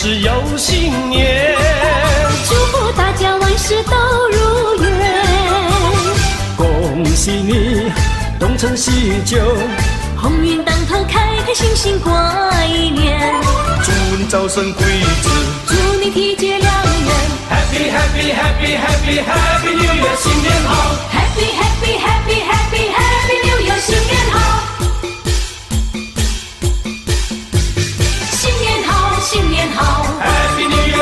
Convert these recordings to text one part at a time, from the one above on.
事有新年，祝福大家万事都如愿。恭喜你东成西就，鸿运当头，开开心心过一年。祝你早生贵子祝你体结良缘，Happy Happy Happy Happy Happy New Year，新年好 Happy Happy Happy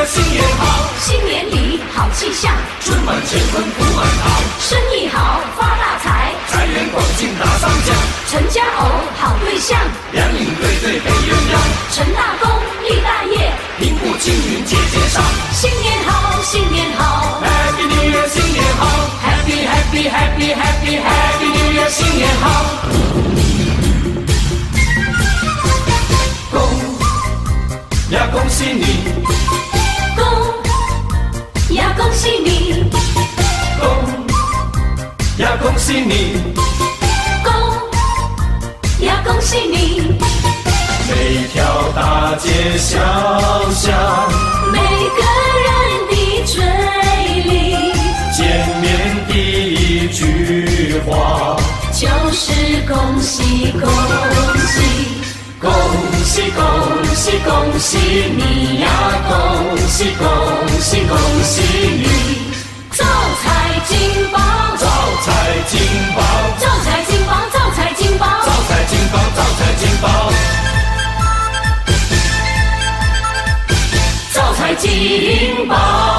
新年好，新年里好气象，春满乾坤福满堂，生意好发大财，财源广进大上将，成家偶好对象，两影对对配鸳鸯，成大功立大业，平步青云节节上新年好，新年好，Happy New Year，新年好，Happy Happy Happy Happy Happy New Year，新年好。恭呀恭喜你，恭喜你，恭呀恭喜你，恭呀恭喜你，每条大街小巷，每个人的嘴里见面第一句话，就是恭喜恭喜。恭喜恭喜恭喜你呀，恭喜恭喜恭喜你，招财进宝，招财进宝，招财进宝，招财进宝，招财进宝，招财进宝，招财进宝。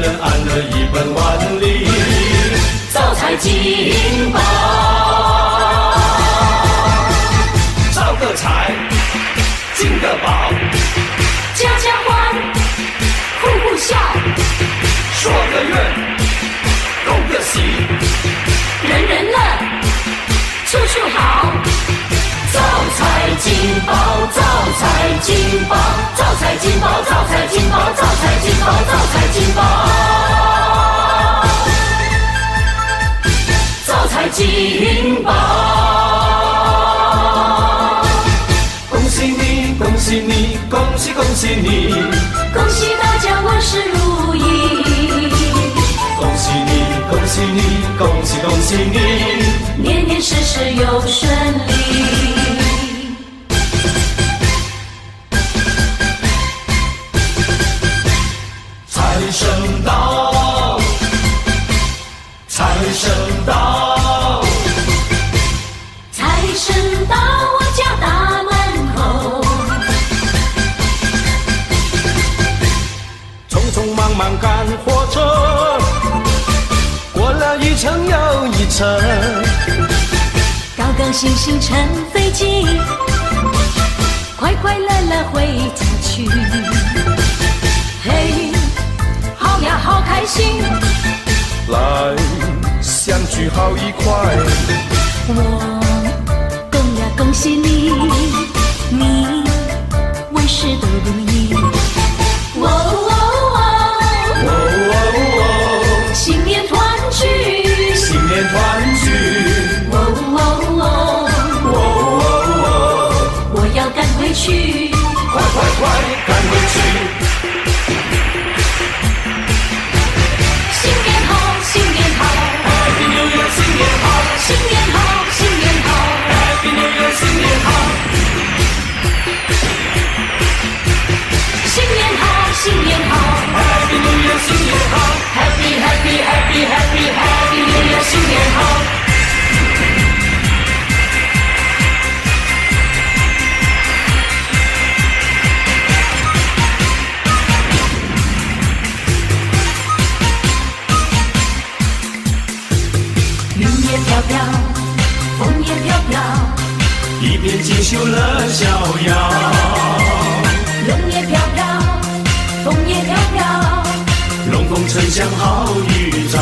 人安乐，一本万利，招财进宝，招个财，进个宝，家家欢，户户笑，说个愿，恭个喜，财进宝，招财进宝，招财进宝，招财进宝，招财进宝，招财进宝，招财进宝，恭喜你，恭喜你，恭喜恭喜你，恭喜大家万事如意，恭喜你，恭喜你，恭喜恭喜你。年年事事又顺利。回家去。嘿，好呀，好开心，来相聚好愉快，我恭呀恭喜你，你一片锦绣乐逍遥。龙也飘飘，风也飘飘，龙凤呈祥好预兆，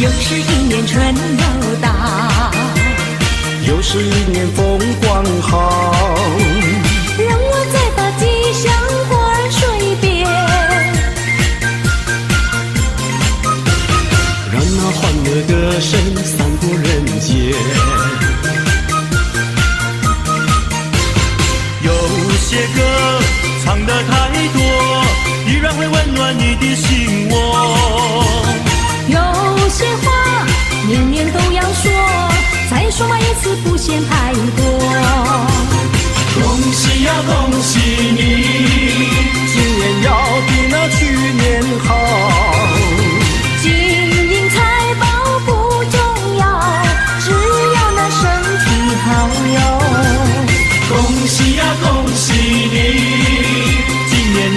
又是一年春又到。又是一年风光好。唱得太多，依然会温暖你的心窝。有些话年年都要说，再说嘛一次不嫌太多。恭喜呀，恭喜你，今年要比那去年好。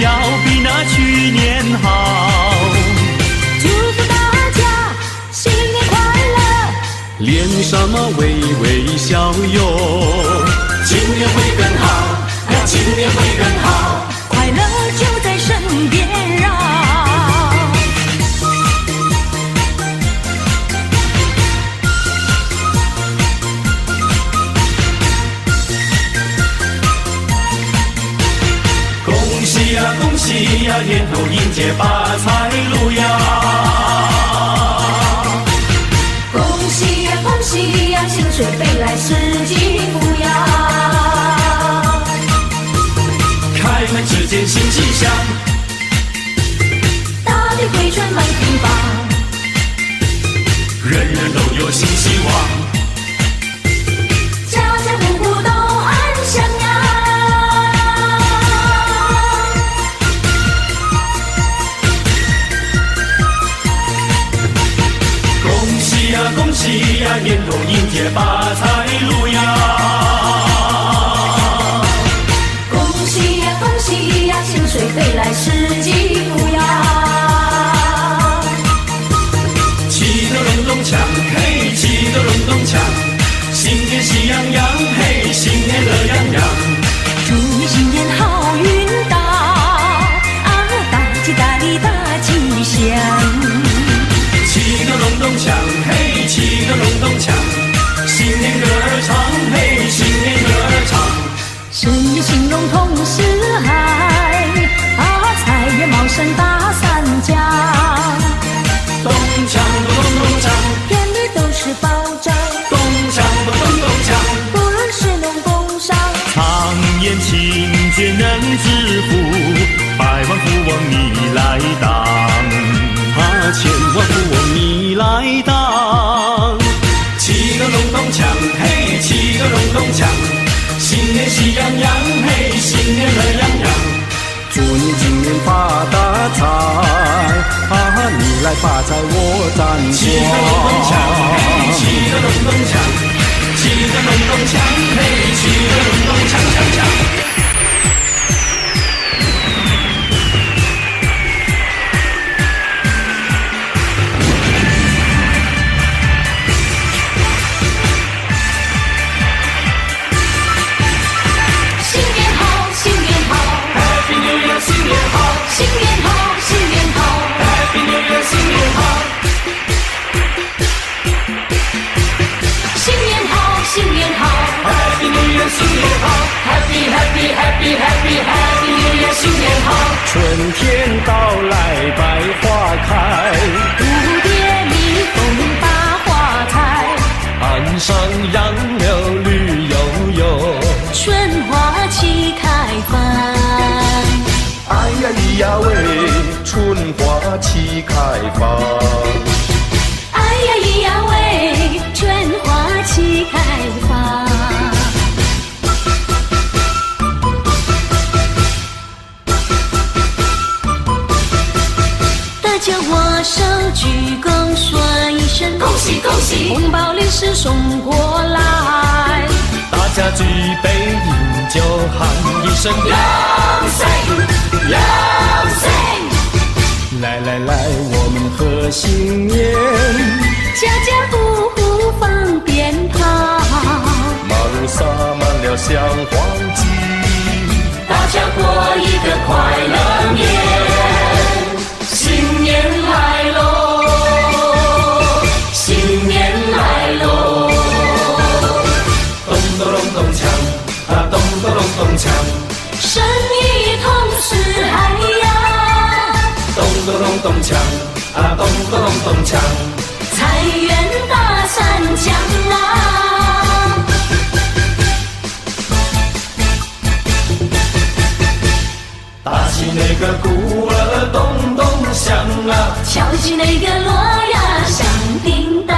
要比那去年好。祝福大家新年快乐，脸上嘛微微笑哟。今年会更好，那，今年会更好。呀，年头迎接发财路呀。恭喜呀，恭喜呀，薪水飞来是吉福呀。开门只见新气象，大地回春满庭芳，人人都有新希望。喜呀，年头迎接发财路呀。恭喜呀，恭喜呀，薪水飞来是吉福呀。齐德隆咚锵，嘿，齐德隆咚锵，新年喜洋洋，咚锵，新年歌儿唱，嘿，新年歌儿唱。生意兴隆同时嗨，啊，财源茂盛大三家，咚锵咚咚咚锵，天地都是保障，咚锵咚咚咚锵。不论是农工商，常言勤俭能致富，百万富翁你来当。啊，千万富翁来发财我沾光。气得隆咚锵，嘿，气得隆咚锵，嘿，气得隆咚锵锵锵。新年好，Happy Happy Happy Happy Happy New Year，新年好。春天到来百花开，蝴蝶蜜蜂把花采，岸上杨柳绿油油。春花齐开放。哎呀咿呀喂，春花齐开放。哎呀咿呀喂，握手鞠躬说一声恭喜恭喜，红包零食送过来。大家举杯饮酒，喊一声两岁，两岁，来来来，我们贺新年。家家户户放鞭炮，马路洒满了香黄金。大家过一个快乐年。新年来喽，新年来喽，咚咚隆咚锵啊，咚咚隆咚锵，生意通四海呀，咚咚隆咚锵啊，咚咚隆咚锵，财源大山江啊，打起那个鼓儿咚。响啊，敲起那个锣呀响叮当。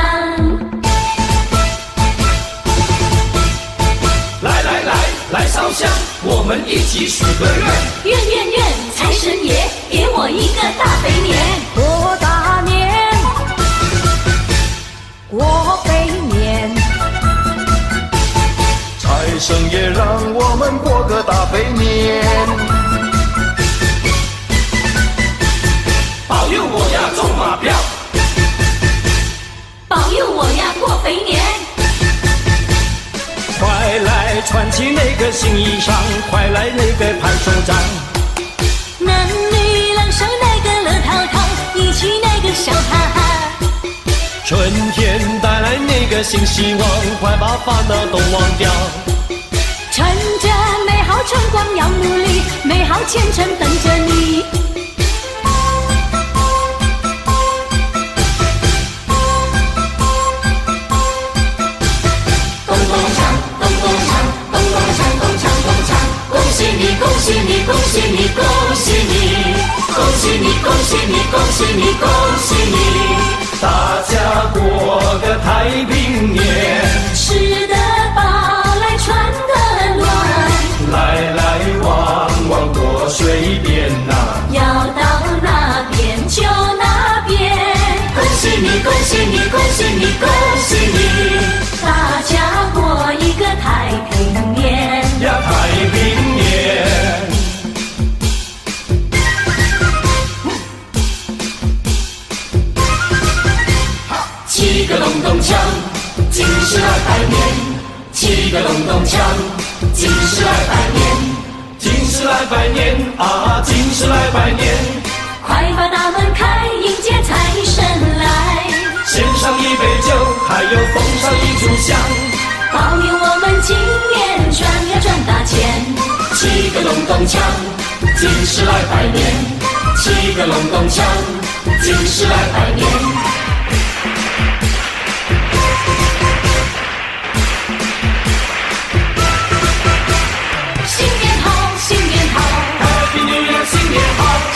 来来来来烧香，我们一起许个愿。愿愿愿，财神爷给我一个大肥年，过大年，过肥年，财神爷让我们过个大肥年，保佑我呀中马票，保佑我呀过肥年。快来穿起那个新衣裳，快来那个拍手掌。男女老少那个乐淘淘，一起那个笑哈哈。春天带来那个新希望，快把烦恼都忘掉。趁着美好春光要努力，美好前程等着你。喜你，恭喜你，恭喜你，恭喜你，恭喜你，恭喜你，大家过个太平年，吃得饱来穿得暖，来来往往过水边呐、要到哪边就哪边。恭喜你，恭喜你，恭喜你，恭喜你，大家过一个太平年。呀今世来拜年，七个隆咚锵，今世来拜年。今世来拜年啊，今世来拜年，快把大门开，迎接财神来，献上一杯酒，还有奉上一炷香。保佑我们今年赚呀赚大钱。七个隆咚锵，今世来拜年。七个隆咚锵，今世来拜年。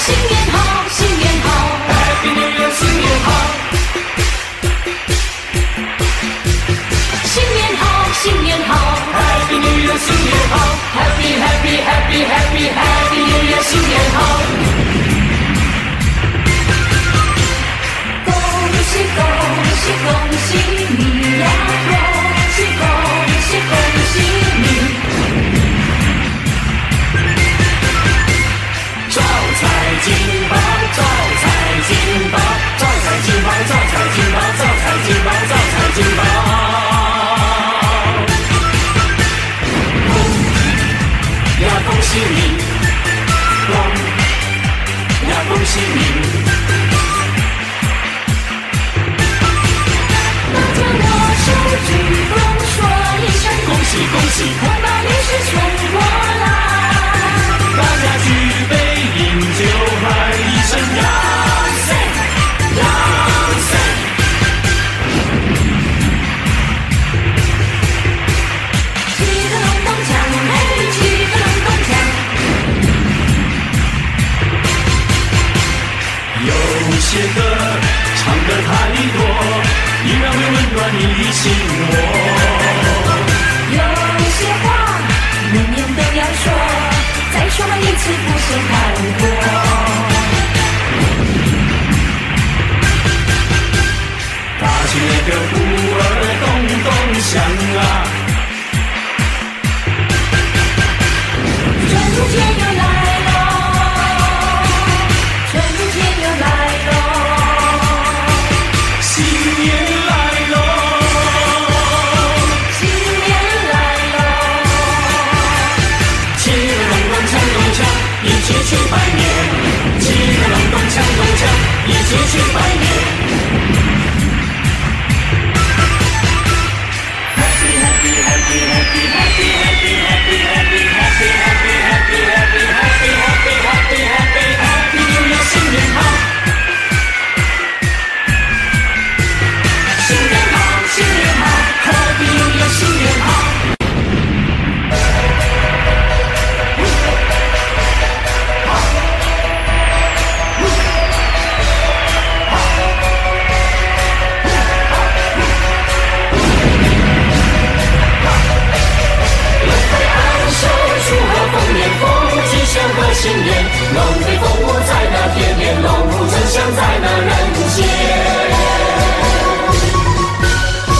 新年好，新年好，，Happy New Year，新年好。新年好，新年好，Happy New Year，新年好，Happy Happy Happy Happy Happy New Year，新年好。恭喜恭喜恭喜你呀！恭喜恭喜恭喜宝，招财进宝，招财进宝，招财进宝。呀，恭喜你！恭呀，恭喜你！大家握手鞠躬说一声恭喜恭喜！你的心窝。有些话年年都要说，再说一次不嫌太多。打起那个鼓儿咚咚响啊，春天又一起去拜年。在那人间。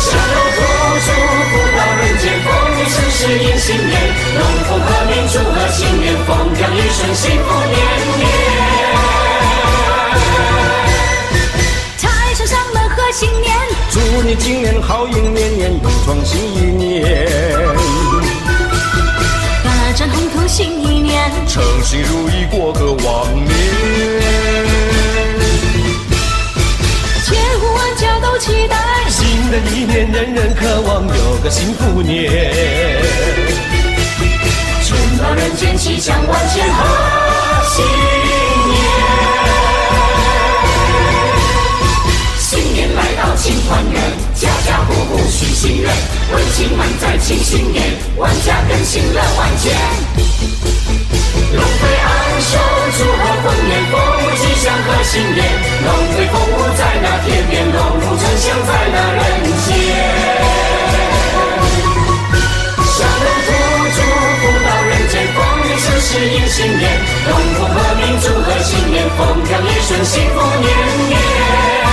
下楼祝福到人间，风雨盛世迎新年，龙凤和鸣祝贺新年，风调雨顺幸福年年。财神上门贺新年，祝你今年好运年年，勇闯新一年，大展宏图新一年，诚心如意过个旺年。千户万家都期待，新的一年，人人渴望有个幸福年。春到人间，气象万千贺新年。新年来到庆团圆，家家户户许心愿，温情满载庆新年，万家更新乐万千。龙飞昂首，祝贺丰年，丰吉祥贺新年。龙飞凤舞在那天边，龙舞呈祥在那人间。下楼祝祝福到人间，风雨盛世迎新年，龙凤和鸣祝贺新年，风调雨顺幸福年年。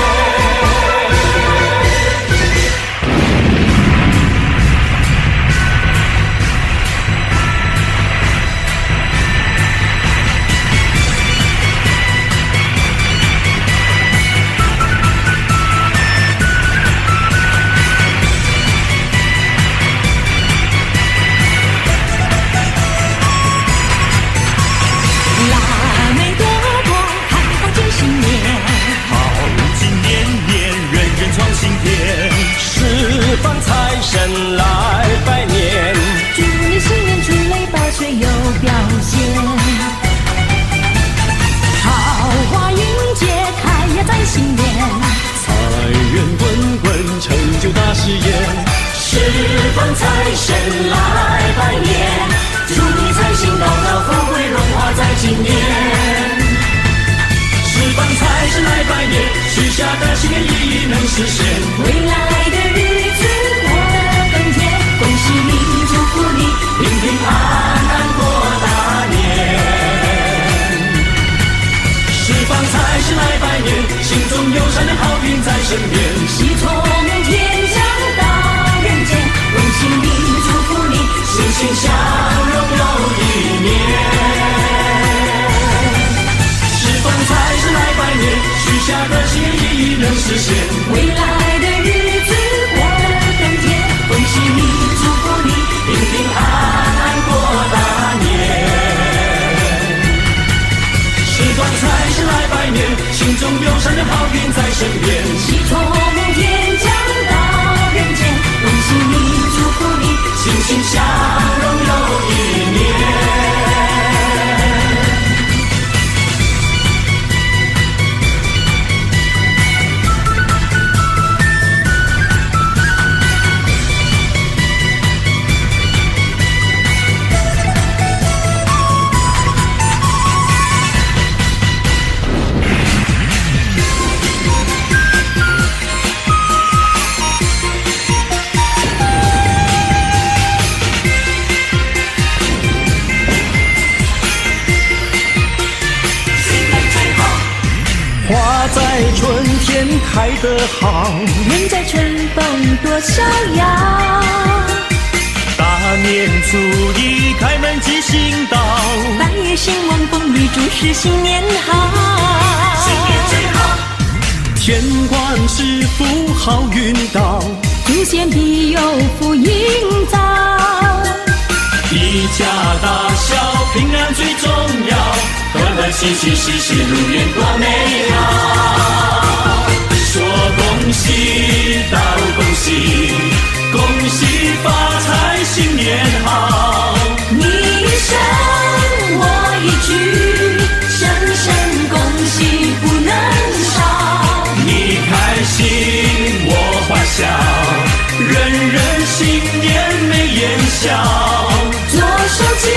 神来拜年，祝你新年出类拔萃有表现，桃花运接开呀在新年，财源滚滚，成就大事业。十方财神来拜年，祝你财星高照，富贵荣华在今年。十方财神来拜年，许下的心愿一一能实现。未来的日子甜，恭喜你，祝福你，平平安安过大年。十方财神来拜年，心中有善良好运在身边。喜从天降到人间，恭喜你，祝福你，欣欣向荣又一年。开得好，人在春风多逍遥。大年初一开门吉星到，百业兴旺，风雨祝事新年好。新年最好，天官赐福好运到，祖先庇佑福营造，一家大小平安最重要，和和气气，事事如愿，多美好。说恭喜道恭喜，恭喜发财新年好。你一声我一句，声声恭喜不能少。你开心我欢笑，人人新年眉眼笑。左手金，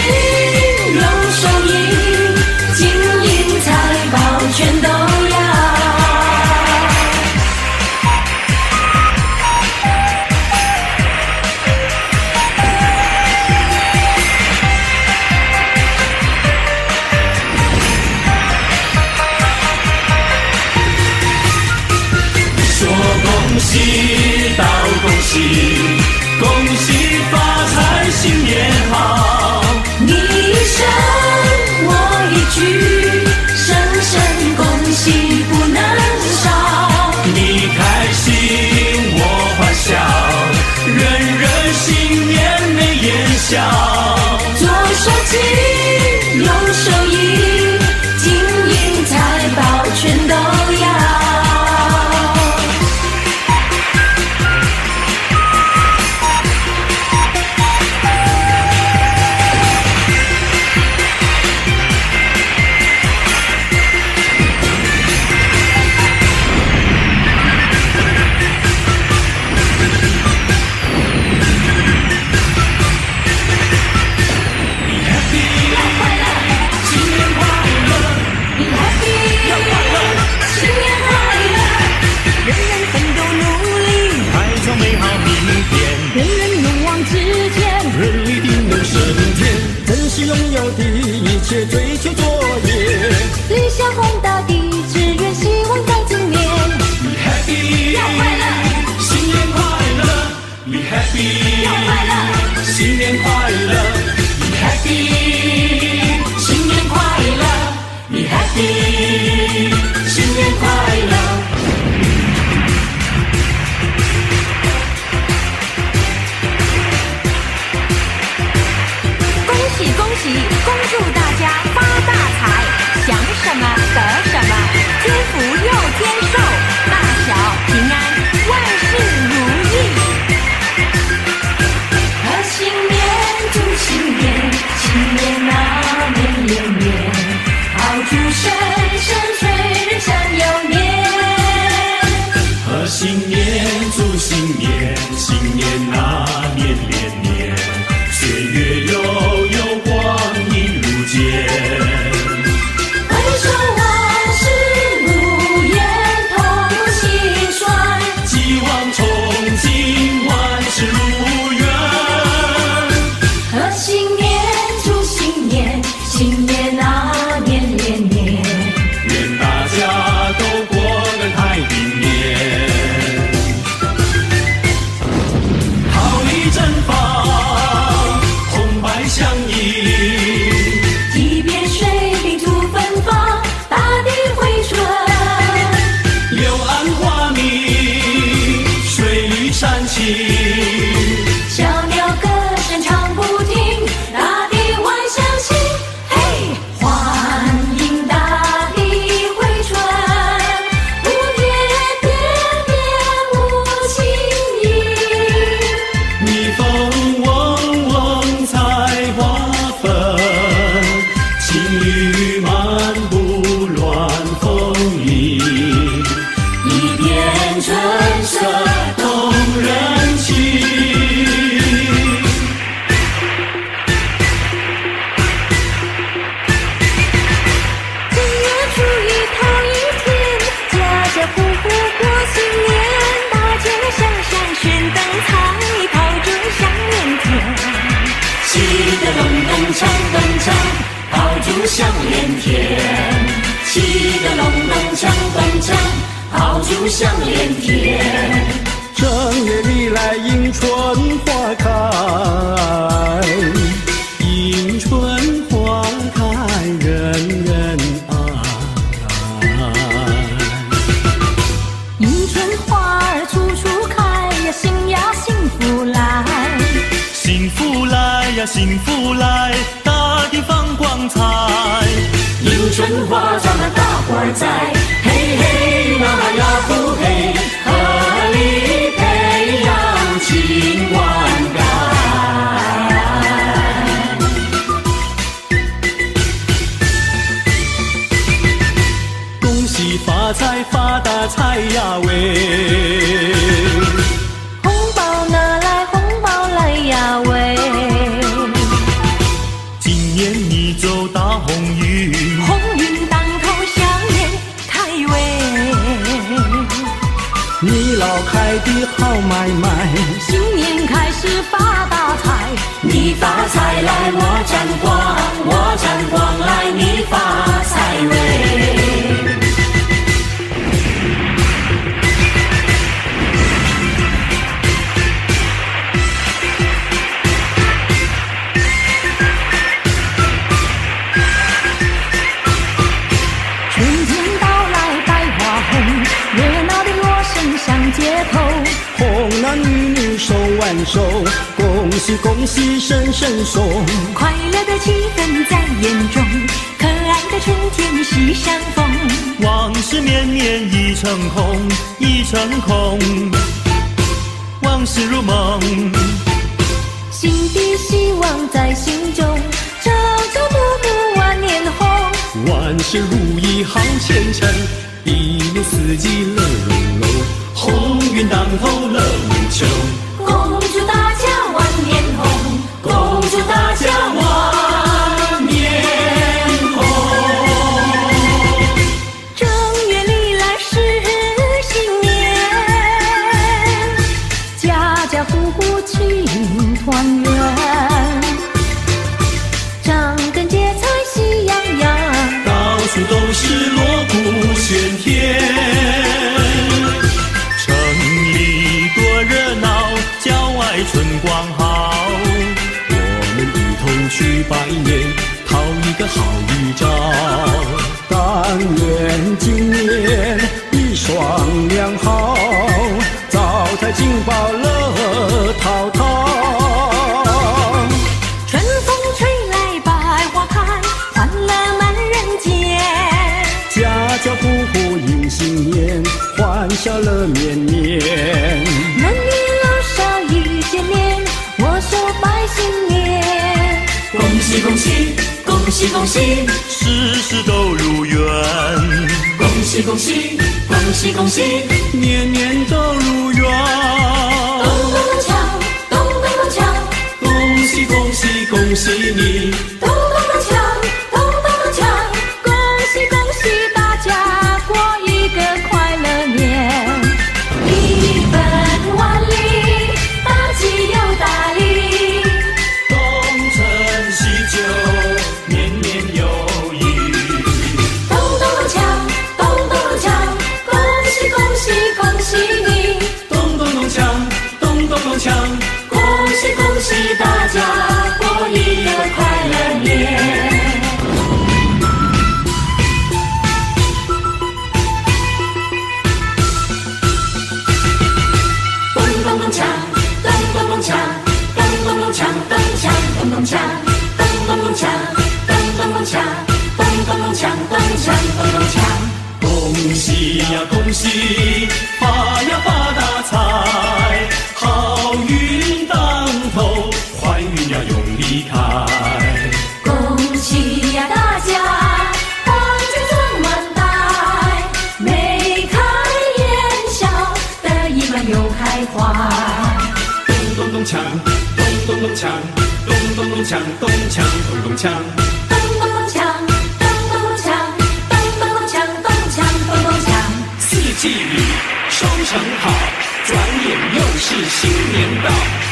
幸福来呀幸福来大地放光彩迎春花咱们大伙儿栽嘿嘿呀呀呼嘿合力培养情灌溉恭喜发财发大财呀喂新年开始发大财你发财来我沾光我沾光来你发财喂。手，恭喜恭喜声声送，快乐的气氛在眼中，可爱的春天喜相逢，往事绵绵已成空，已成空，往事如梦。新的希望在心中，朝朝暮暮万年红，万事如意好前程，一年四季乐融融，鸿运当头乐无穷。个好预兆，但愿今年一双良好，招财进宝。恭喜恭喜事事都如愿。恭喜恭喜恭喜恭喜年年都如愿。咚咚咚锵咚咚咚锵恭喜恭喜恭喜你。发呀发大财好运当头坏运呀永离开恭喜呀大家黄金装满袋眉开眼笑得意满又开怀咚咚咚锵咚咚咚锵咚咚咚锵咚锵咚锵。收成好转眼又是新年到。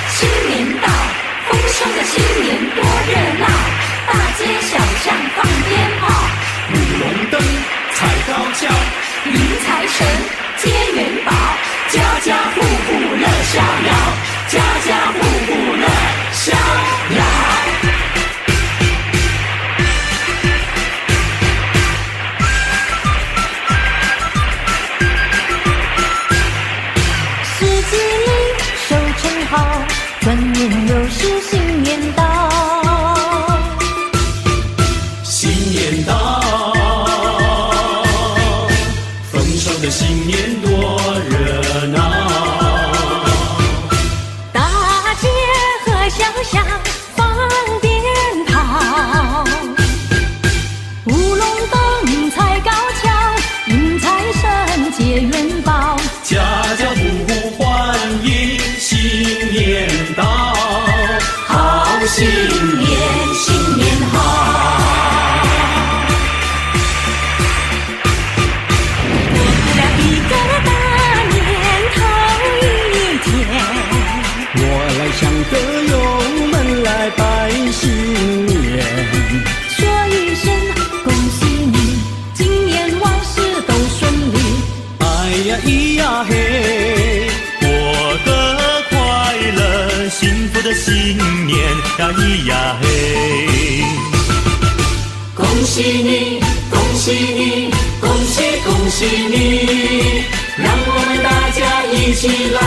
恭喜你，恭喜恭喜你！让我们大家一起来，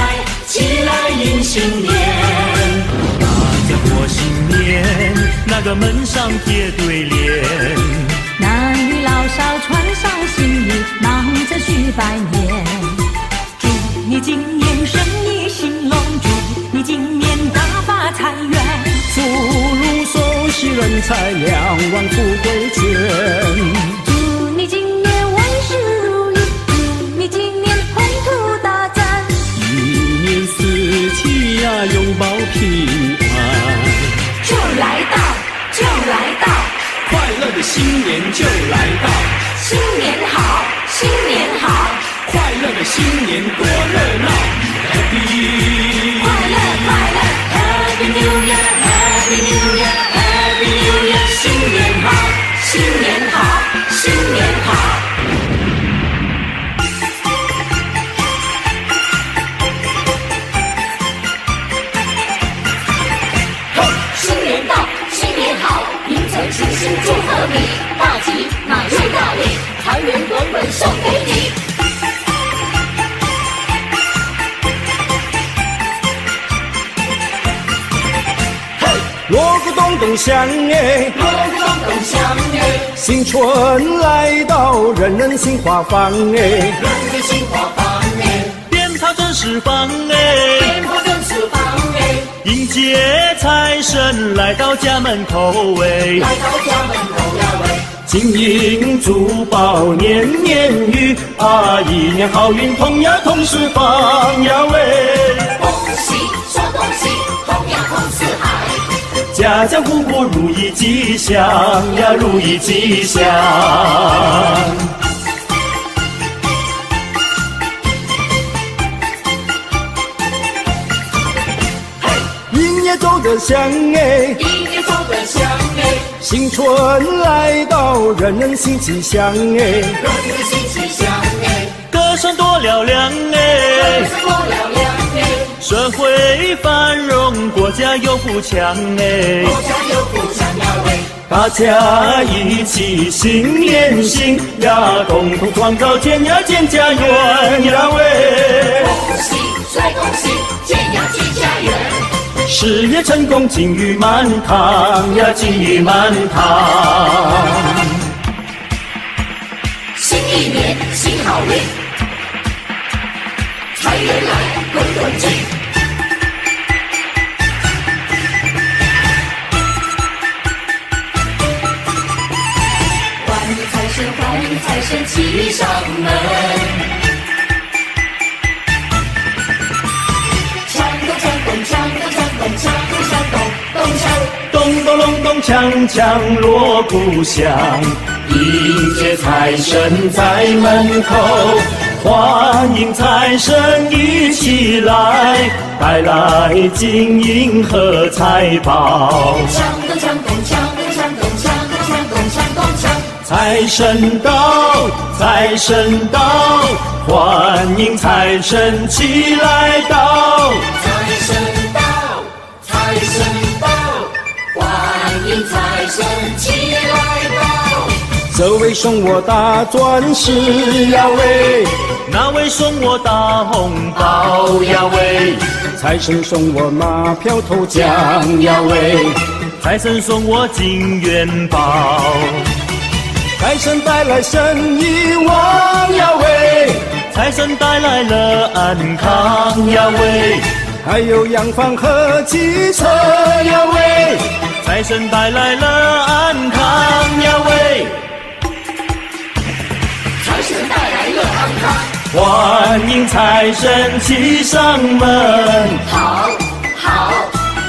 起来迎新年。大家过新年，那个门上贴对联，男女老少穿上新衣，忙着去拜年。祝你今年生意兴隆，祝你今年大发财源，福如寿。喜人财两万富贵全。祝你今年万事如意，祝你今年宏图大展。一年四季呀，拥抱平安。就来到，就来到，快乐的新年就来到，新年好，新年好，快乐的新年多热闹，Happy 快乐快乐，Happy New Year，Happy New Year，Happy 好，新锣鼓咚咚响哎，锣鼓咚咚响哎，新春来到，人人心花放哎。人人心花放哎，鞭炮正是放哎，鞭炮正释放哎，迎接财神来到家门口哎。来到家门口呀喂，金银珠宝年年余啊，一年好运同呀同时放呀喂，家家户户如意吉祥呀如意吉祥。一年走得香哎，一年走得香哎，新春来到，人人心吉祥哎。人人心气象哎，歌声多嘹亮哎，歌声多嘹亮哎，社会繁荣，国家有富强哎。国家有富强呀喂，大家一起心连心呀，共同创造建呀建家园呀喂，恭喜帅恭喜，建呀建家园，事业成功金玉满堂呀，金玉满堂。新一年新好运，财源来滚滚进。神骑上门。锵咚锵咚锵咚锵咚锵咚锵咚咚锵。咚咚隆咚锵锵锣鼓响，迎接财神在门口，欢迎财神一起来，带来金银和财宝。财神到，财神到，欢迎财神齐来到。财神到，财神到，欢迎财神齐来到。这位送我大钻石呀喂，那位送我大红包包呀喂，财神送我马票头奖呀喂，财神送我金元宝，财神带来生意旺呀喂，财神带来了安康呀喂，还有洋房和汽车呀喂，财神带来了安康呀喂，财神带来了安康，欢迎财神骑上门，好，好，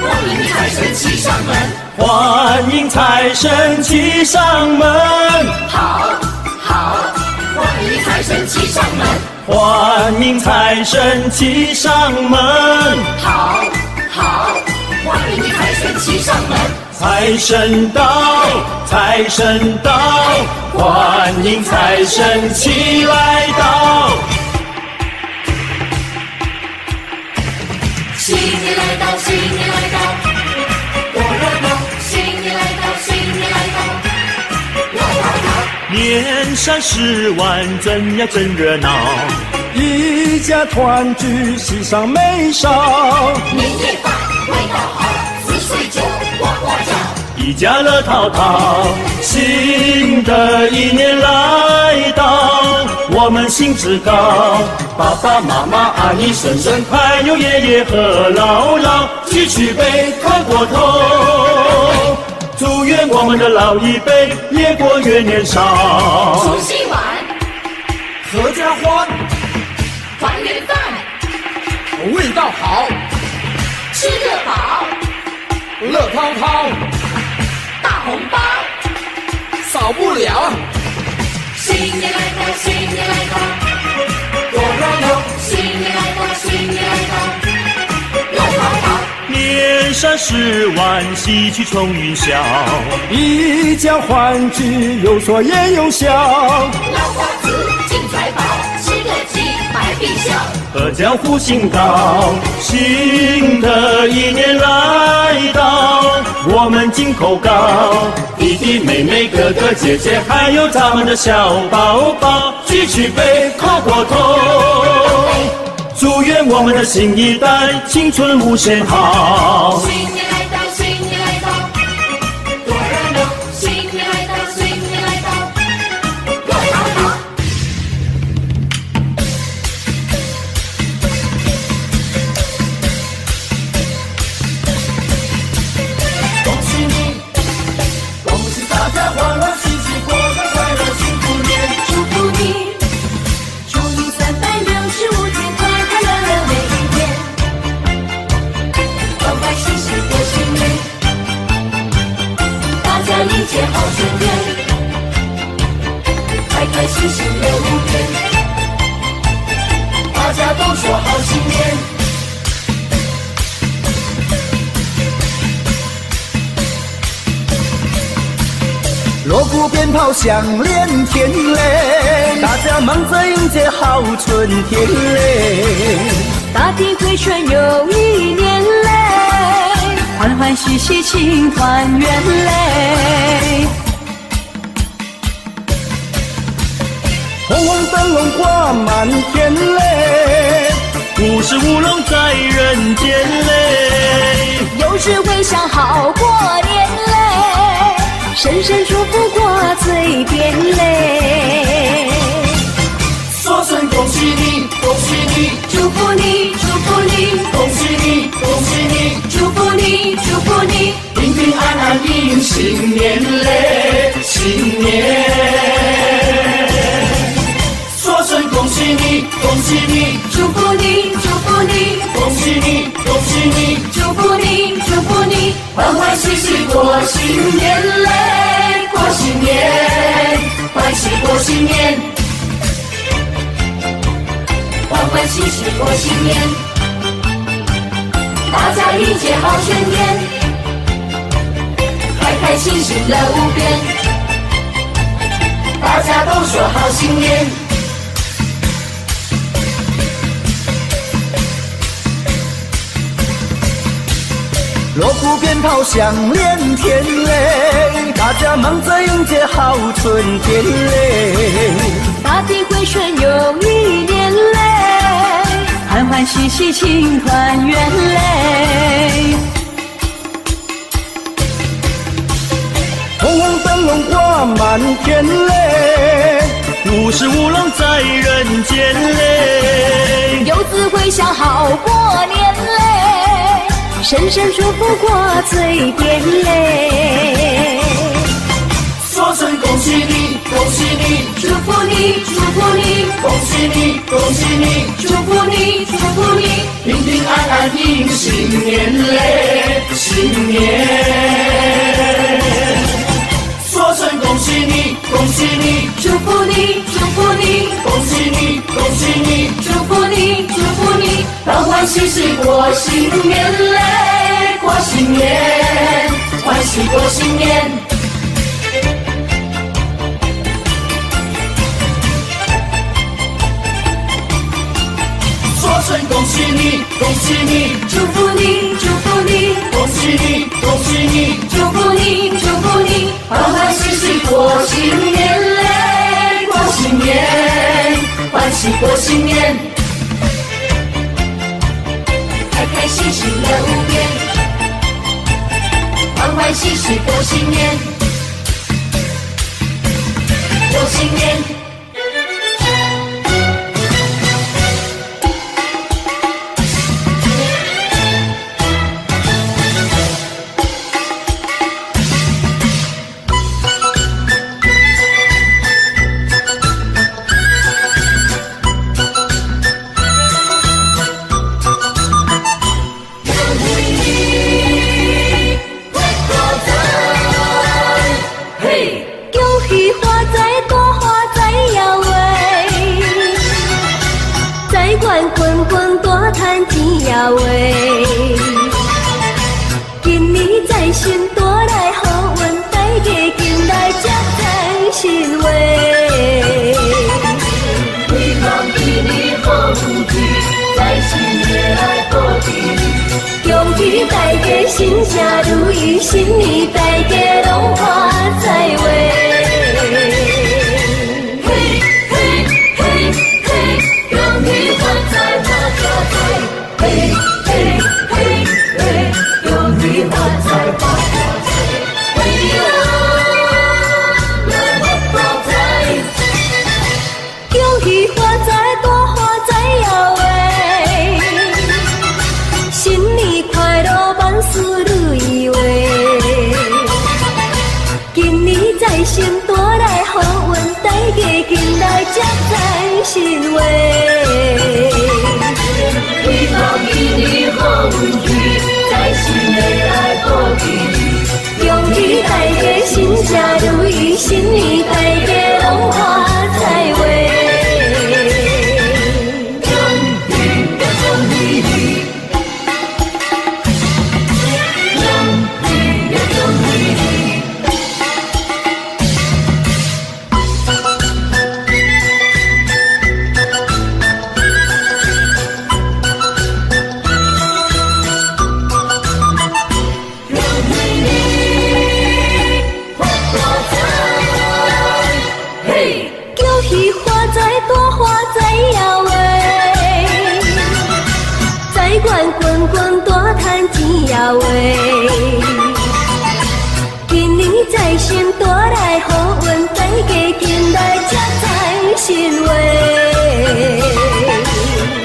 欢迎财神骑上门，欢迎财神骑上门，好，好，欢迎财神骑上门，欢迎财神骑上门。好，好，欢迎财神骑上门。财神到，财神到，欢迎财神骑来到。新年来到，新年哇哇！年三十晚真呀真热闹，一家团聚，喜上眉梢。年夜饭味道好，紫水酒呱呱叫。一家乐淘淘，新的一年来到，我们兴致高。爸爸妈妈、阿姨、婶婶，还有爷爷和姥姥，举起杯，磕过头。愿我们的老一辈越过越年少。除夕晚合家欢，团圆饭，味道好，吃个饱，乐滔滔，大红包。少不了。新年来到，新年来到，多热闹！新年来到，新年来到，千山十万，喜气冲云霄。一家欢聚，有说也有笑。老瓜子进财宝，吃个鸡百病消。合江湖兴高，新的一年来到，我们金口高，弟弟妹妹哥哥姐姐，还有咱们的小宝宝，举起杯，磕过头，祝愿我们的新一代青春无限好。炮响连天嘞，大家忙着迎接好春天嘞。大地回春又一年嘞，欢欢喜喜庆团圆嘞。红红灯笼挂满天嘞，五十五龙在人间嘞，有时会想好过年嘞，声声祝福挂嘴边嘞。说声恭喜你，恭喜你，祝福你，祝福你，恭喜你，恭喜你，祝福你，祝福你，平平安安迎新年嘞，新年。说声恭喜你，恭喜你，祝福你，祝福你，恭喜你，恭喜你，欢欢喜喜过新年嘞，过新年，欢喜过新年。欢欢喜喜过新年，大家迎接好春天，开开心心乐无边，大家都说好新年。锣鼓鞭炮响连天嘞，大家忙着迎接好春天嘞。大地回春又一年嘞，欢欢喜喜庆团圆嘞。红红灯笼挂满天嘞，五十五龙在人间嘞。游子回乡好过年嘞，声声祝福挂嘴边嘞。说声恭喜你，恭喜你，祝福你，祝福你，恭喜你，恭喜你，祝福你，祝福你，平平安安迎新年嘞，新年。恭喜你，恭喜你，祝福你，祝福你，恭喜你，恭喜你，祝福你，祝福你，欢欢喜喜过新年嘞，过新年，欢喜过新年。声恭喜你，恭喜你，祝福你，祝福你，恭喜你，恭喜你，祝福你，祝福你，欢欢喜喜过新年嘞，过新年，欢喜过新年。开开心心乐无边，欢欢喜喜过新年，过新年。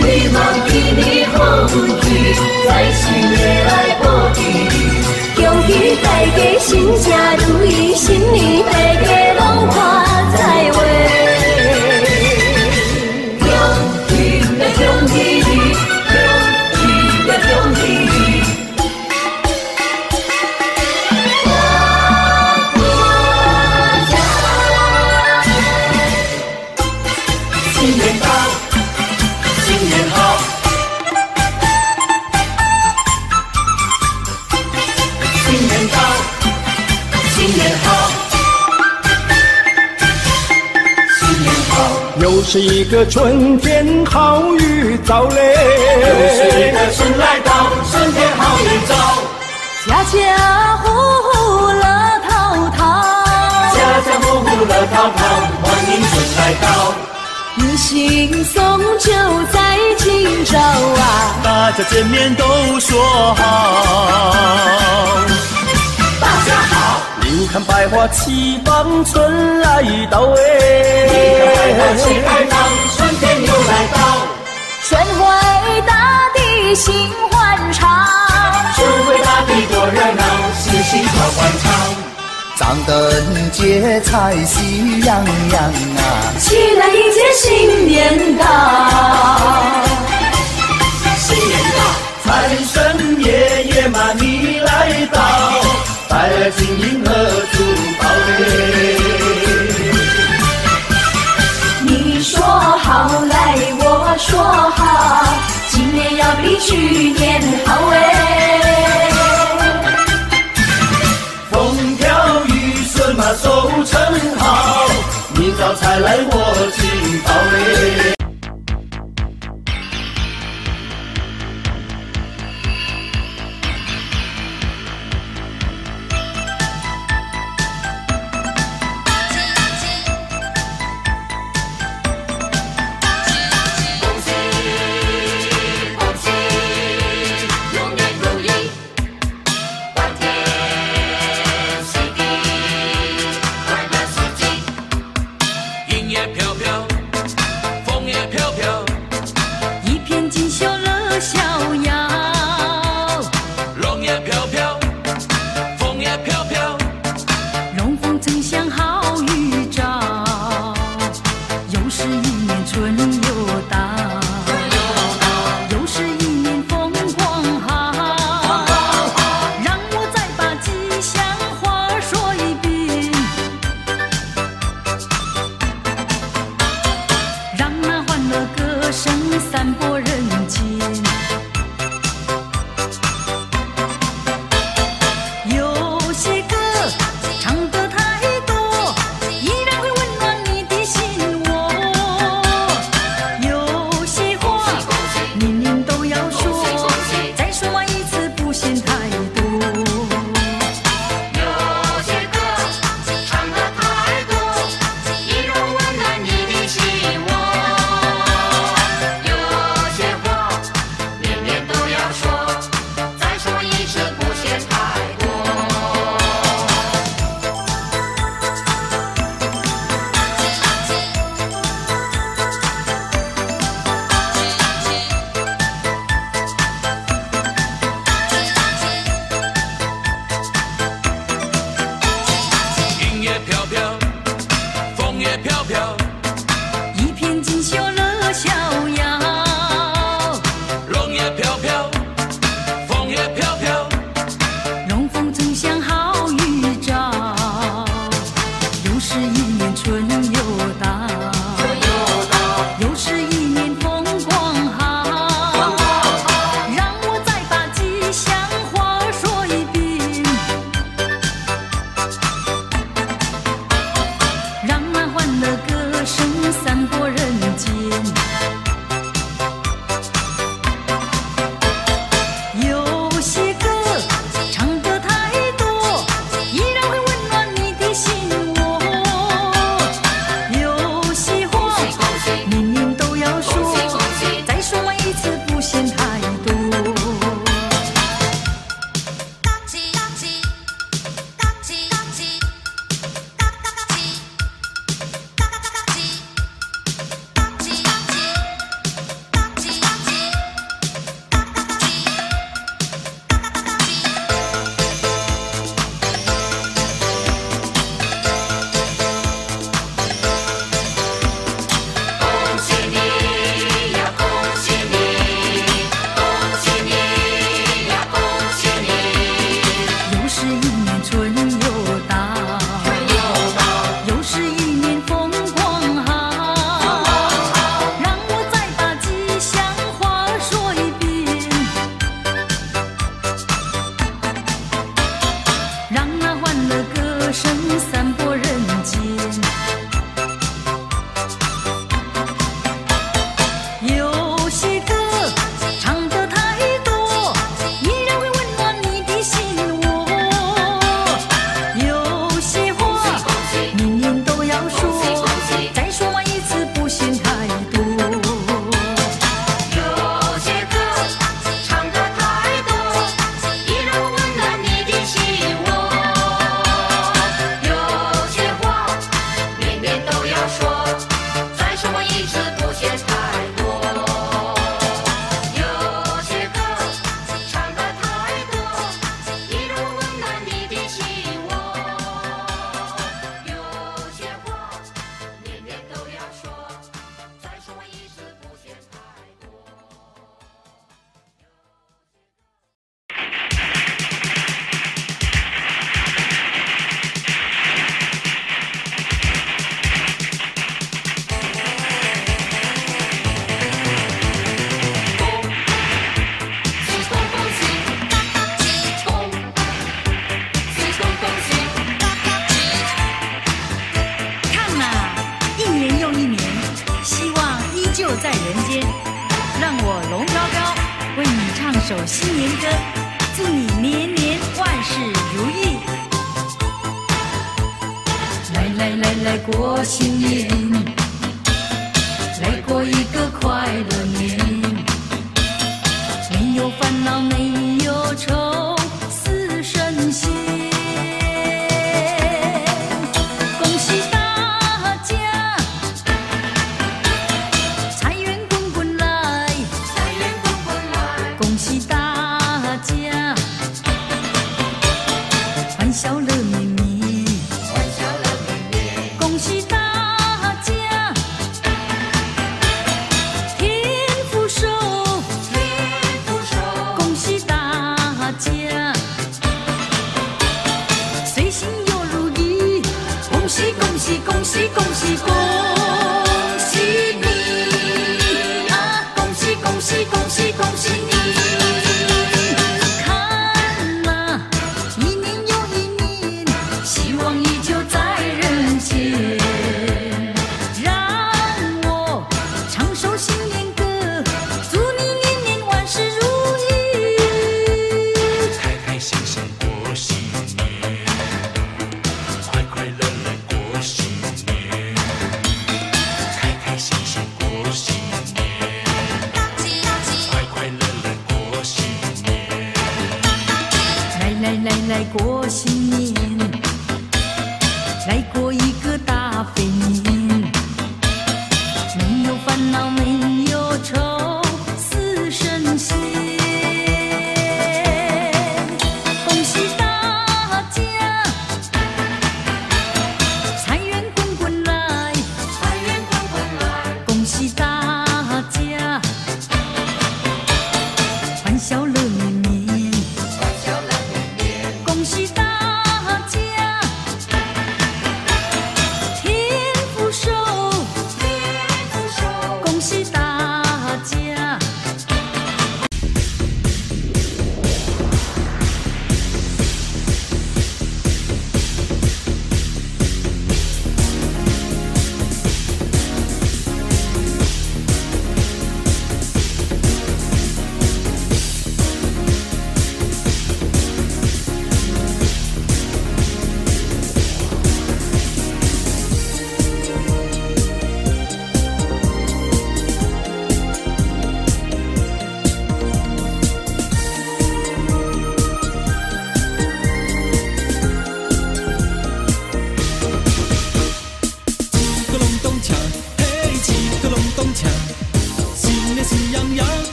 希望今年好运气，财神爷来保庇你。恭喜大家心情如意，新年大家是一个春天，好预兆又是嘞。一个春来到，春天好预兆，家家户户乐淘淘，家家户户乐淘淘，欢迎春来到，迎新送旧在今朝啊！大家见面都说好。大家好，你看百花齐放，春来到哎你看百花齐哎。开放，春天又来到，春回大地心欢畅，春回大地多热闹，喜庆好欢唱。张灯结彩喜洋洋啊！起来迎接新年到。新年到，财神爷爷嘛，你来到，带来金银和珠宝嘞。你说好来，我说好，今年要比去年好哎。风调雨顺嘛，收成好，明早才来我敬报嘞。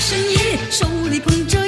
声音手里捧着